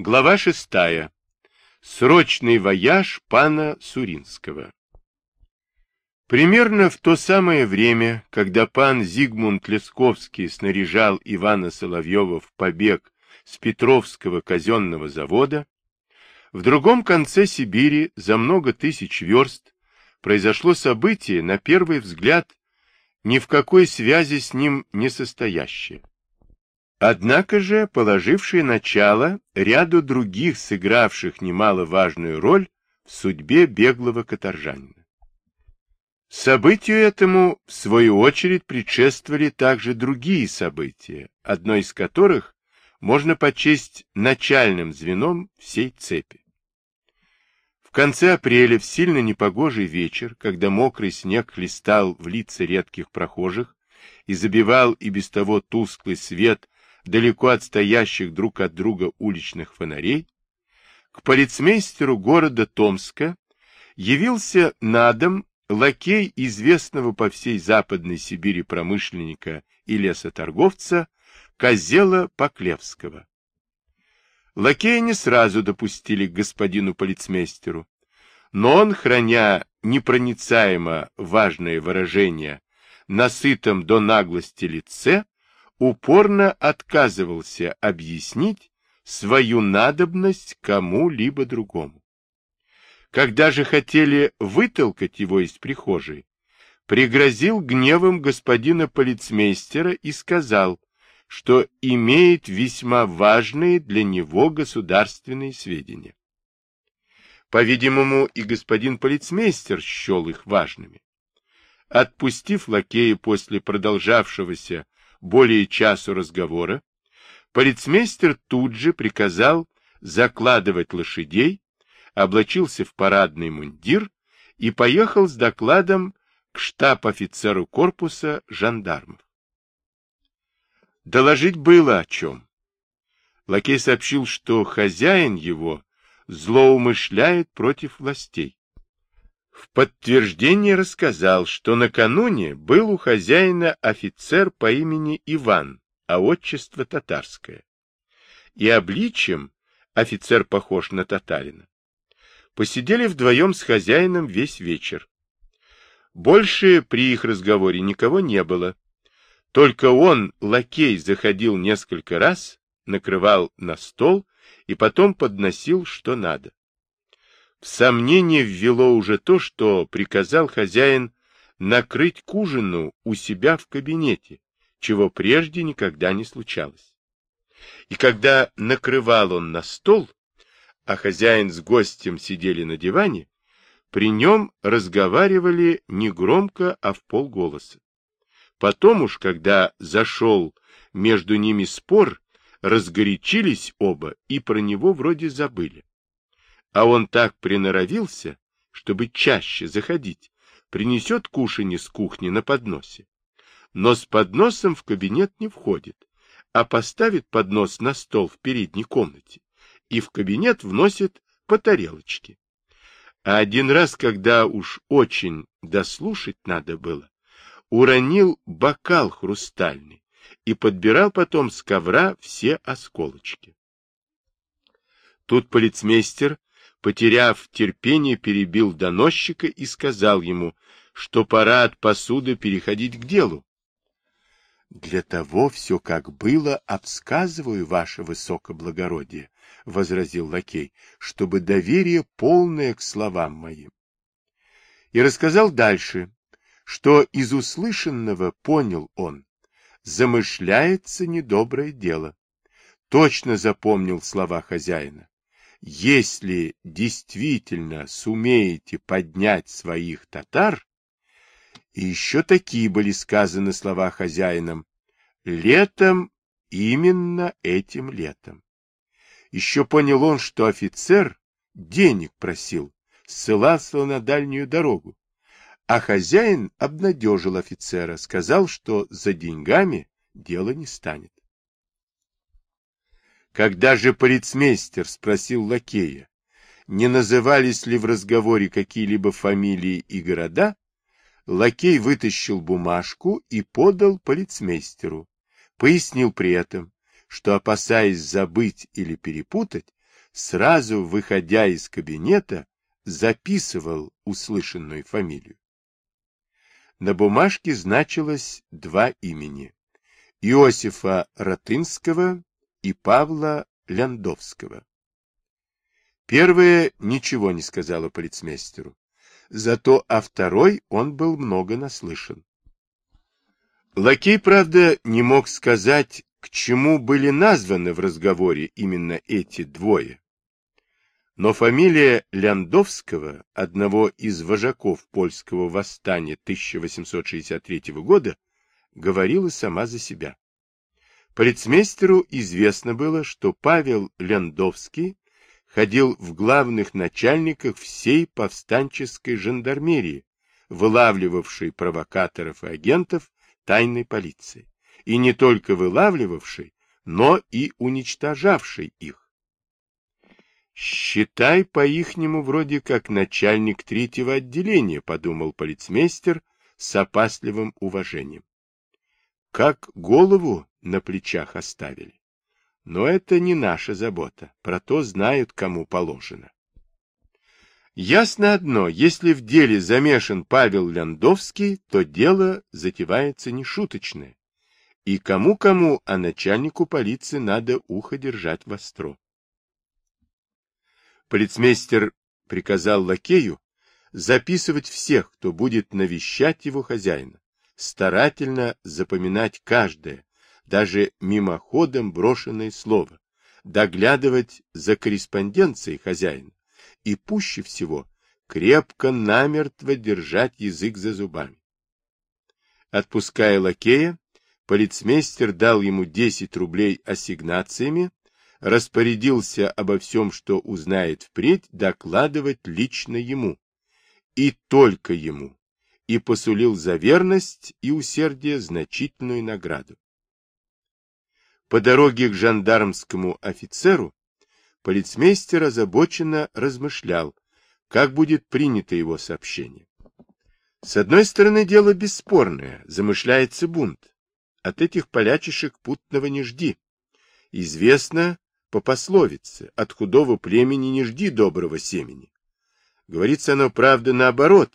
Глава шестая. Срочный вояж пана Суринского. Примерно в то самое время, когда пан Зигмунд Лесковский снаряжал Ивана Соловьева в побег с Петровского казенного завода, в другом конце Сибири за много тысяч верст произошло событие, на первый взгляд, ни в какой связи с ним не состоящее. Однако же положивший начало ряду других сыгравших немаловажную роль в судьбе беглого каторжанина. Событию этому, в свою очередь, предшествовали также другие события, одно из которых можно почесть начальным звеном всей цепи. В конце апреля, в сильно непогожий вечер, когда мокрый снег хлестал в лица редких прохожих и забивал и без того тусклый свет далеко отстоящих друг от друга уличных фонарей, к полицмейстеру города Томска явился на дом лакей известного по всей Западной Сибири промышленника и лесоторговца Козела Поклевского. Лакея не сразу допустили к господину полицмейстеру, но он, храня непроницаемо важное выражение на сытом до наглости лице, упорно отказывался объяснить свою надобность кому-либо другому. Когда же хотели вытолкать его из прихожей, пригрозил гневом господина полицмейстера и сказал, что имеет весьма важные для него государственные сведения. По-видимому, и господин полицмейстер счел их важными. Отпустив лакея после продолжавшегося более часу разговора, полицмейстер тут же приказал закладывать лошадей, облачился в парадный мундир и поехал с докладом к штаб-офицеру корпуса жандармов. Доложить было о чем. Лакей сообщил, что хозяин его злоумышляет против властей. В подтверждение рассказал, что накануне был у хозяина офицер по имени Иван, а отчество татарское. И обличием офицер похож на татарина. Посидели вдвоем с хозяином весь вечер. Больше при их разговоре никого не было. Только он, лакей, заходил несколько раз, накрывал на стол и потом подносил, что надо. В сомнение ввело уже то, что приказал хозяин накрыть к ужину у себя в кабинете, чего прежде никогда не случалось. И когда накрывал он на стол, а хозяин с гостем сидели на диване, при нем разговаривали не громко, а в полголоса. Потом уж, когда зашел между ними спор, разгорячились оба и про него вроде забыли. А он так приноровился, чтобы чаще заходить, принесет кушанье с кухни на подносе. Но с подносом в кабинет не входит, а поставит поднос на стол в передней комнате и в кабинет вносит по тарелочке. А один раз, когда уж очень дослушать надо было, уронил бокал хрустальный и подбирал потом с ковра все осколочки. Тут полицмейстер потеряв терпение, перебил доносчика и сказал ему, что пора от посуды переходить к делу. — Для того все как было, обсказываю, ваше высокоблагородие, — возразил лакей, — чтобы доверие полное к словам моим. И рассказал дальше, что из услышанного понял он, замышляется недоброе дело. Точно запомнил слова хозяина если действительно сумеете поднять своих татар, и еще такие были сказаны слова хозяином, летом, именно этим летом. Еще понял он, что офицер денег просил, ссылался на дальнюю дорогу, а хозяин обнадежил офицера, сказал, что за деньгами дело не станет. Когда же полицмейстер спросил лакея, не назывались ли в разговоре какие-либо фамилии и города, лакей вытащил бумажку и подал полицмейстеру. Пояснил при этом, что, опасаясь забыть или перепутать, сразу выходя из кабинета, записывал услышанную фамилию. На бумажке значилось два имени – Иосифа Ротынского и Павла Ляндовского. Первое ничего не сказала полицмейстеру, зато о второй он был много наслышан. Лакей, правда, не мог сказать, к чему были названы в разговоре именно эти двое. Но фамилия Ляндовского, одного из вожаков польского восстания 1863 года, говорила сама за себя. Полицмейстеру известно было, что Павел Ляндовский ходил в главных начальниках всей повстанческой жандармерии, вылавливавшей провокаторов и агентов тайной полиции, и не только вылавливавшей, но и уничтожавшей их. «Считай по-ихнему вроде как начальник третьего отделения», — подумал полицмейстер с опасливым уважением. «Как голову на плечах оставили. Но это не наша забота, про то знают, кому положено». Ясно одно, если в деле замешан Павел Ляндовский, то дело затевается нешуточное. И кому-кому, а начальнику полиции надо ухо держать востро. Полицмейстер приказал лакею записывать всех, кто будет навещать его хозяина, старательно запоминать каждое, даже мимоходом брошенное слово, доглядывать за корреспонденцией хозяина и пуще всего крепко намертво держать язык за зубами. Отпуская лакея, полицмейстер дал ему 10 рублей ассигнациями распорядился обо всем, что узнает впредь, докладывать лично ему, и только ему, и посулил за верность и усердие значительную награду. По дороге к жандармскому офицеру полицмейстер озабоченно размышлял, как будет принято его сообщение. С одной стороны, дело бесспорное, замышляется бунт. От этих полячишек путного не жди. Известно, по пословице «от худого племени не жди доброго семени». Говорится оно, правда, наоборот,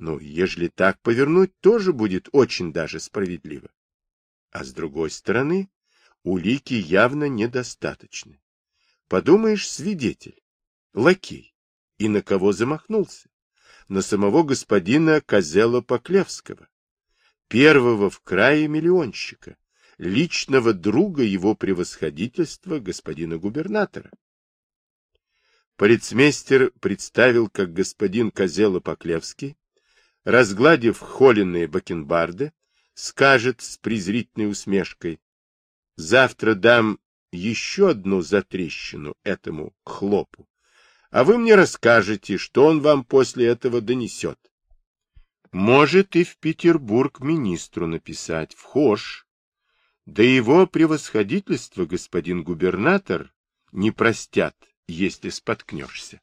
но ежели так повернуть, тоже будет очень даже справедливо. А с другой стороны, улики явно недостаточны. Подумаешь, свидетель, лакей, и на кого замахнулся? На самого господина Козела Поклевского, первого в крае миллионщика, личного друга его превосходительства господина губернатора. Полицмейстер представил, как господин Козело-Поклевский, разгладив холеные бакенбарды, скажет с презрительной усмешкой, «Завтра дам еще одну затрещину этому хлопу, а вы мне расскажете, что он вам после этого донесет». Может и в Петербург министру написать, вхож, да его превосходительство, господин губернатор, не простят, если споткнешься.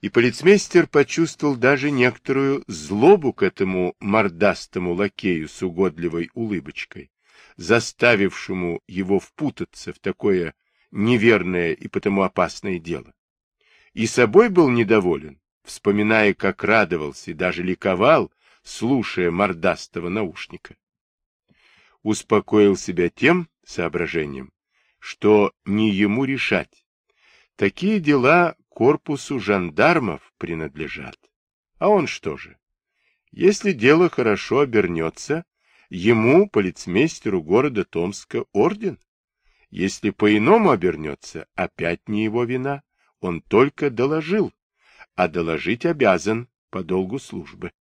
И полицмейстер почувствовал даже некоторую злобу к этому мордастому лакею с угодливой улыбочкой, заставившему его впутаться в такое неверное и потому опасное дело. И собой был недоволен, вспоминая, как радовался и даже ликовал, слушая мордастого наушника успокоил себя тем соображением, что не ему решать. Такие дела корпусу жандармов принадлежат. А он что же? Если дело хорошо обернется, ему, полицмейстеру города Томска, орден. Если по-иному обернется, опять не его вина. Он только доложил, а доложить обязан по долгу службы.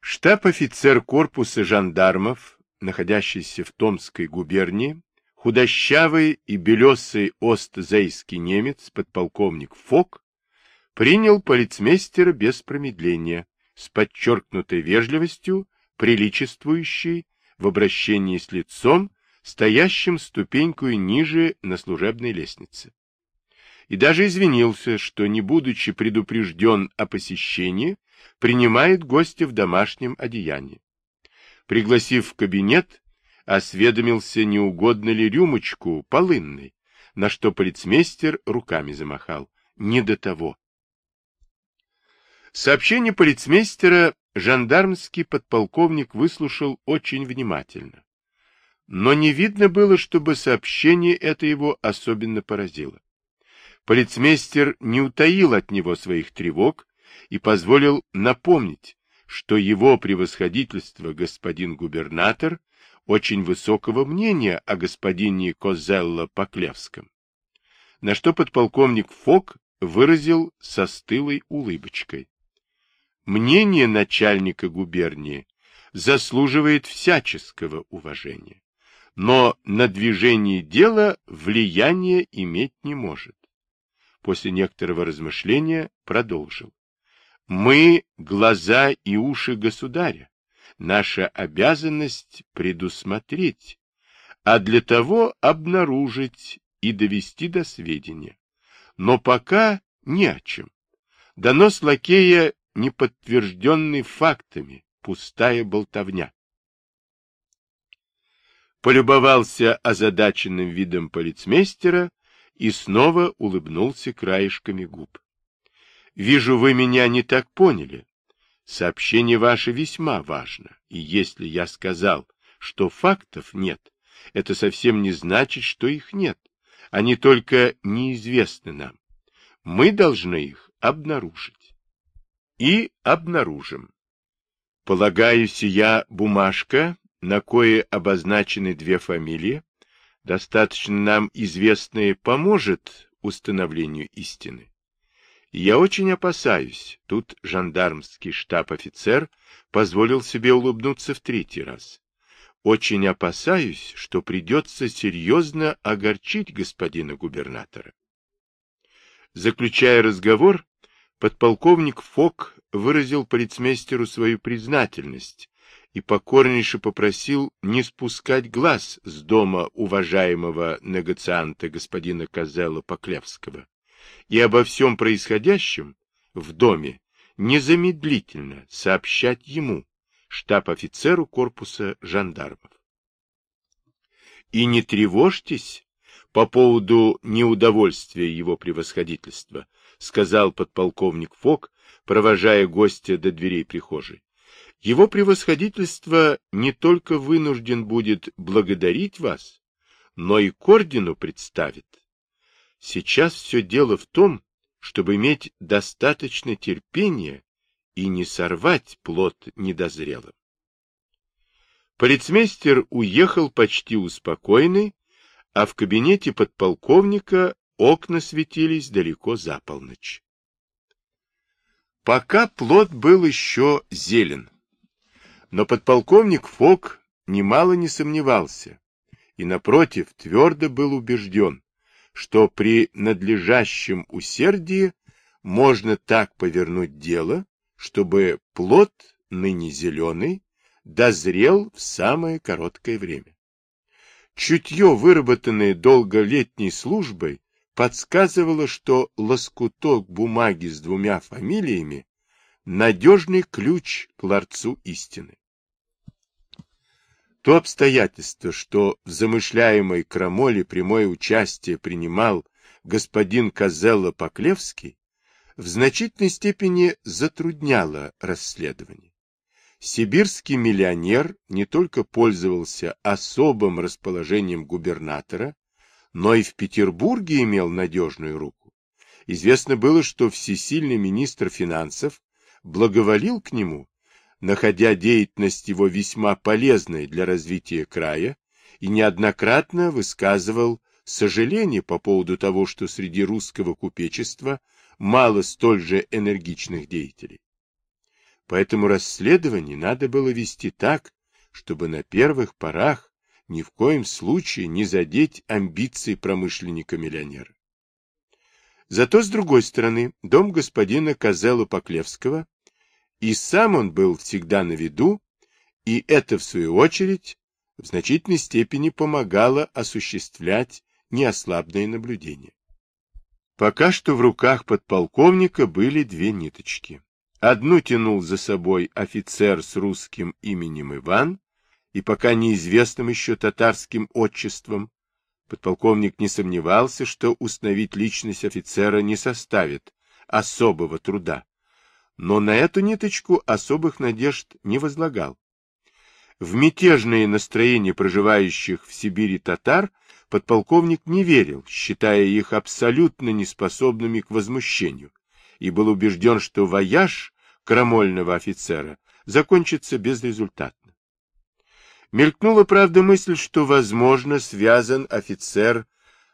Штаб-офицер корпуса жандармов находящийся в Томской губернии, худощавый и белесый остзейский немец, подполковник Фок, принял полицмейстера без промедления, с подчеркнутой вежливостью, приличествующей в обращении с лицом, стоящим ступеньку ниже на служебной лестнице. И даже извинился, что, не будучи предупрежден о посещении, принимает гостя в домашнем одеянии. Пригласив в кабинет, осведомился, не угодно ли рюмочку полынной, на что полицмейстер руками замахал. Не до того. Сообщение полицмейстера жандармский подполковник выслушал очень внимательно. Но не видно было, чтобы сообщение это его особенно поразило. Полицмейстер не утаил от него своих тревог и позволил напомнить, что его превосходительство господин губернатор очень высокого мнения о господине Козелло Поклевском, на что подполковник Фок выразил со стылой улыбочкой. Мнение начальника губернии заслуживает всяческого уважения, но на движение дела влияния иметь не может. После некоторого размышления продолжил. Мы — глаза и уши государя. Наша обязанность предусмотреть, а для того обнаружить и довести до сведения. Но пока ни о чем. Донос лакея не подтвержденный фактами, пустая болтовня. Полюбовался озадаченным видом полицмейстера и снова улыбнулся краешками губ. Вижу, вы меня не так поняли. Сообщение ваше весьма важно, и если я сказал, что фактов нет, это совсем не значит, что их нет. Они только неизвестны нам. Мы должны их обнаружить и обнаружим. Полагаю, сия бумажка, на кое обозначены две фамилии, достаточно нам известные, поможет установлению истины. Я очень опасаюсь, тут жандармский штаб-офицер позволил себе улыбнуться в третий раз. Очень опасаюсь, что придется серьезно огорчить господина губернатора. Заключая разговор, Подполковник Фок выразил полицмейстеру свою признательность и покорнейше попросил не спускать глаз с дома уважаемого негацианта господина Козела Поклевского и обо всем происходящем в доме незамедлительно сообщать ему, штаб-офицеру корпуса жандармов. И не тревожьтесь по поводу неудовольствия его превосходительства, сказал подполковник Фок, провожая гостя до дверей прихожей. Его превосходительство не только вынужден будет благодарить вас, но и к ордену представит. Сейчас все дело в том, чтобы иметь достаточно терпения и не сорвать плод недозрелым. Полицмейстер уехал почти успокоенный, а в кабинете подполковника Окна светились далеко за полночь. Пока плод был еще зелен, но подполковник Фок немало не сомневался и, напротив, твердо был убежден, что при надлежащем усердии можно так повернуть дело, чтобы плод, ныне зеленый, дозрел в самое короткое время. Чутье, выработанное долголетней службой, подсказывало, что лоскуток бумаги с двумя фамилиями — надежный ключ к ларцу истины. То обстоятельство, что в замышляемой крамоле прямое участие принимал господин Козелло Поклевский, в значительной степени затрудняло расследование. Сибирский миллионер не только пользовался особым расположением губернатора, но и в Петербурге имел надежную руку. Известно было, что всесильный министр финансов благоволил к нему, находя деятельность его весьма полезной для развития края, и неоднократно высказывал сожаление по поводу того, что среди русского купечества мало столь же энергичных деятелей. Поэтому расследование надо было вести так, чтобы на первых порах ни в коем случае не задеть амбиции промышленника-миллионера. Зато, с другой стороны, дом господина Козела Поклевского, и сам он был всегда на виду, и это, в свою очередь, в значительной степени помогало осуществлять неослабное наблюдение. Пока что в руках подполковника были две ниточки. Одну тянул за собой офицер с русским именем Иван, и пока неизвестным еще татарским отчеством, Подполковник не сомневался, что установить личность офицера не составит особого труда, но на эту ниточку особых надежд не возлагал. В мятежные настроения проживающих в Сибири татар подполковник не верил, считая их абсолютно неспособными к возмущению, и был убежден, что вояж крамольного офицера закончится безрезультатно. Мелькнула, правда, мысль, что, возможно, связан офицер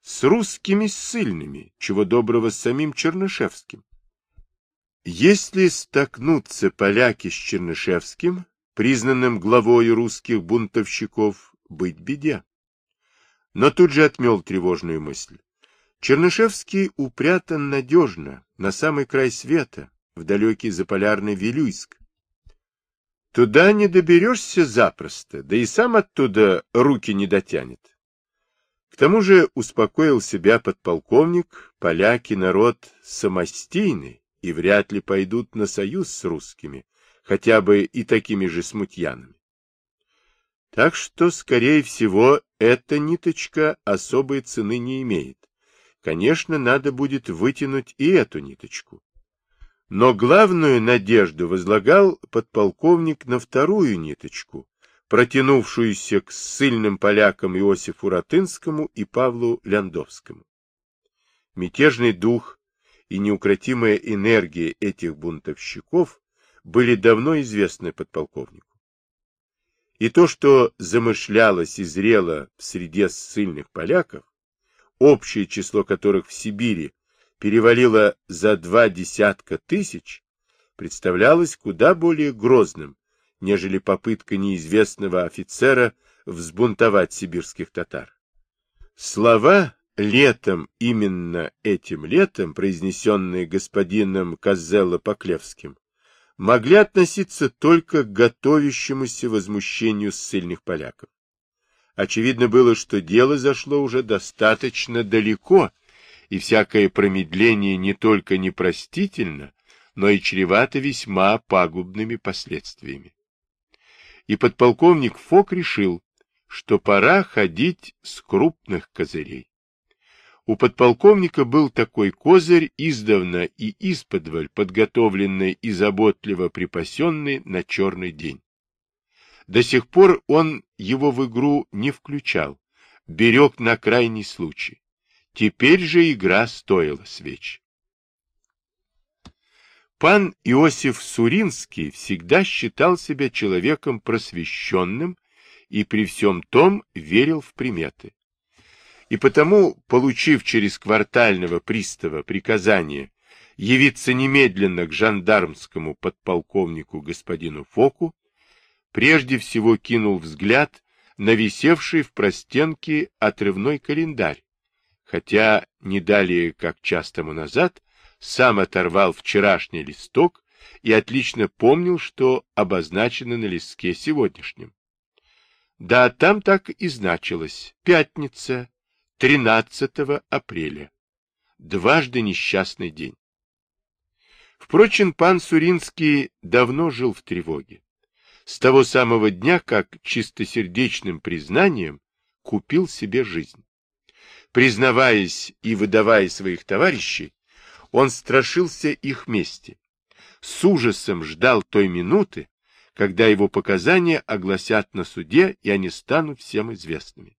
с русскими ссыльными, чего доброго с самим Чернышевским. Если столкнутся поляки с Чернышевским, признанным главой русских бунтовщиков, быть беде. Но тут же отмел тревожную мысль. Чернышевский упрятан надежно, на самый край света, в далекий заполярный Вилюйск. Туда не доберешься запросто, да и сам оттуда руки не дотянет. К тому же успокоил себя подполковник, поляки народ самостийный и вряд ли пойдут на союз с русскими, хотя бы и такими же смутьянами. Так что, скорее всего, эта ниточка особой цены не имеет. Конечно, надо будет вытянуть и эту ниточку. Но главную надежду возлагал подполковник на вторую ниточку, протянувшуюся к ссыльным полякам Иосифу Ратынскому и Павлу Ляндовскому. Мятежный дух и неукротимая энергия этих бунтовщиков были давно известны подполковнику. И то, что замышлялось и зрело в среде ссыльных поляков, общее число которых в Сибири перевалило за два десятка тысяч, представлялось куда более грозным, нежели попытка неизвестного офицера взбунтовать сибирских татар. Слова «летом, именно этим летом», произнесенные господином Козелло-Поклевским, могли относиться только к готовящемуся возмущению ссыльных поляков. Очевидно было, что дело зашло уже достаточно далеко, и всякое промедление не только непростительно, но и чревато весьма пагубными последствиями. И подполковник Фок решил, что пора ходить с крупных козырей. У подполковника был такой козырь, издавна и исподволь подготовленный и заботливо припасенный на черный день. До сих пор он его в игру не включал, берег на крайний случай. Теперь же игра стоила свеч. Пан Иосиф Суринский всегда считал себя человеком просвещенным и при всем том верил в приметы. И потому, получив через квартального пристава приказание явиться немедленно к жандармскому подполковнику господину Фоку, прежде всего кинул взгляд на висевший в простенке отрывной календарь, хотя не далее, как час тому назад, сам оторвал вчерашний листок и отлично помнил, что обозначено на листке сегодняшнем. Да, там так и значилось. Пятница, 13 апреля. Дважды несчастный день. Впрочем, пан Суринский давно жил в тревоге. С того самого дня, как чистосердечным признанием купил себе жизнь. Признаваясь и выдавая своих товарищей, он страшился их мести. С ужасом ждал той минуты, когда его показания огласят на суде, и они станут всем известными.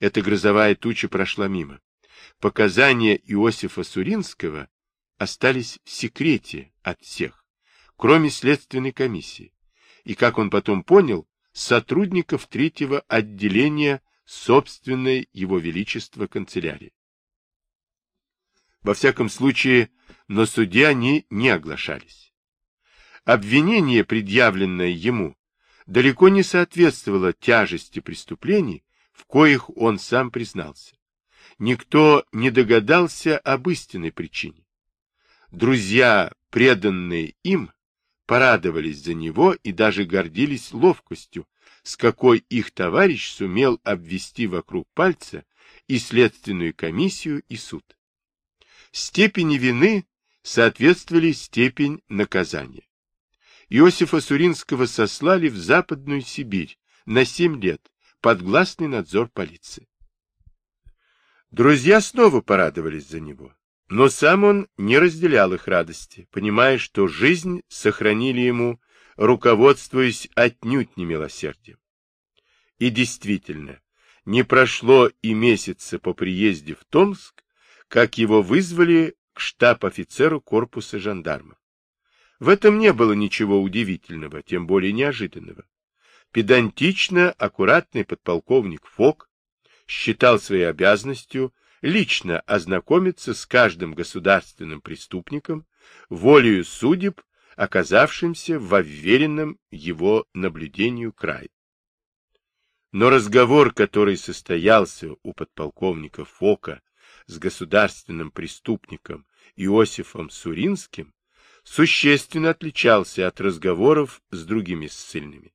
Эта грозовая туча прошла мимо. Показания Иосифа Суринского остались в секрете от всех, кроме следственной комиссии, и, как он потом понял, сотрудников третьего отделения собственной его величества канцелярии. Во всяком случае, на суде они не оглашались. Обвинение, предъявленное ему, далеко не соответствовало тяжести преступлений, в коих он сам признался. Никто не догадался об истинной причине. Друзья, преданные им, порадовались за него и даже гордились ловкостью, с какой их товарищ сумел обвести вокруг пальца и следственную комиссию, и суд. Степени вины соответствовали степень наказания. Иосифа Суринского сослали в Западную Сибирь на семь лет под гласный надзор полиции. Друзья снова порадовались за него, но сам он не разделял их радости, понимая, что жизнь сохранили ему, руководствуясь отнюдь не милосердием. И действительно, не прошло и месяца по приезде в Томск, как его вызвали к штаб-офицеру корпуса жандармов. В этом не было ничего удивительного, тем более неожиданного. Педантично аккуратный подполковник Фок считал своей обязанностью лично ознакомиться с каждым государственным преступником, волею судеб, оказавшимся в уверенном его наблюдению край. Но разговор, который состоялся у подполковника Фока с государственным преступником Иосифом Суринским, существенно отличался от разговоров с другими ссыльными.